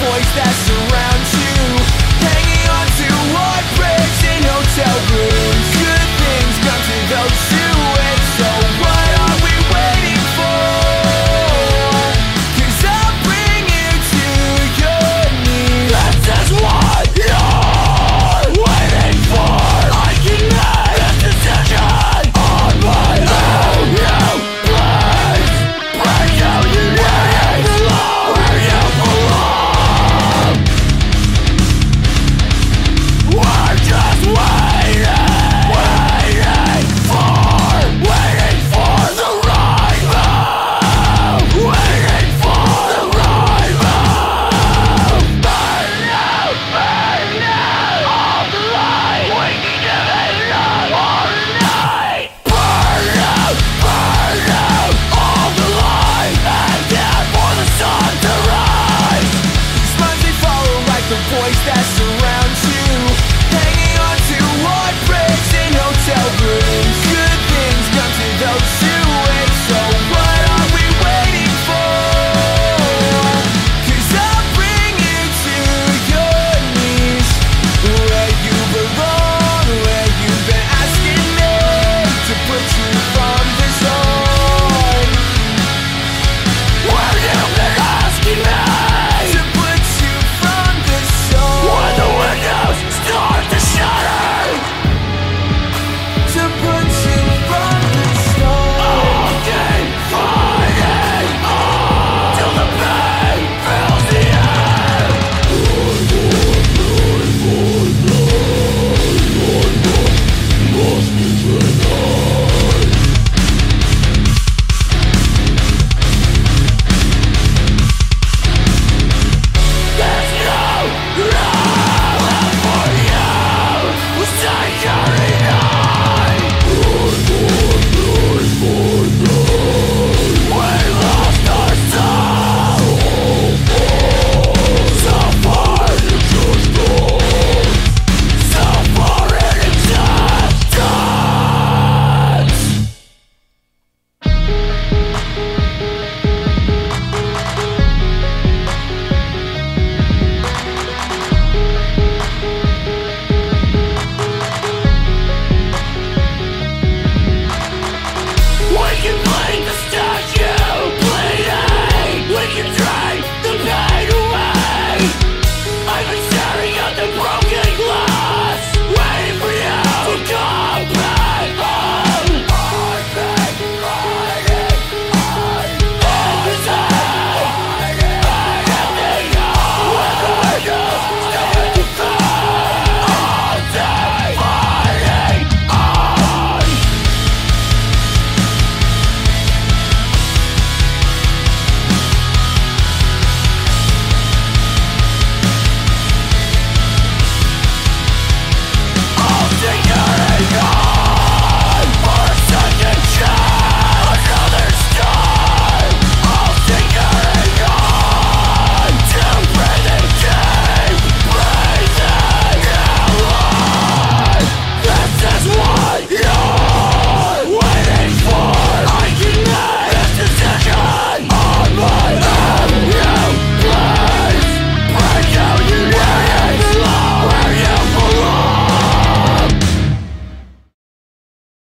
boys that surround the voice that surrounds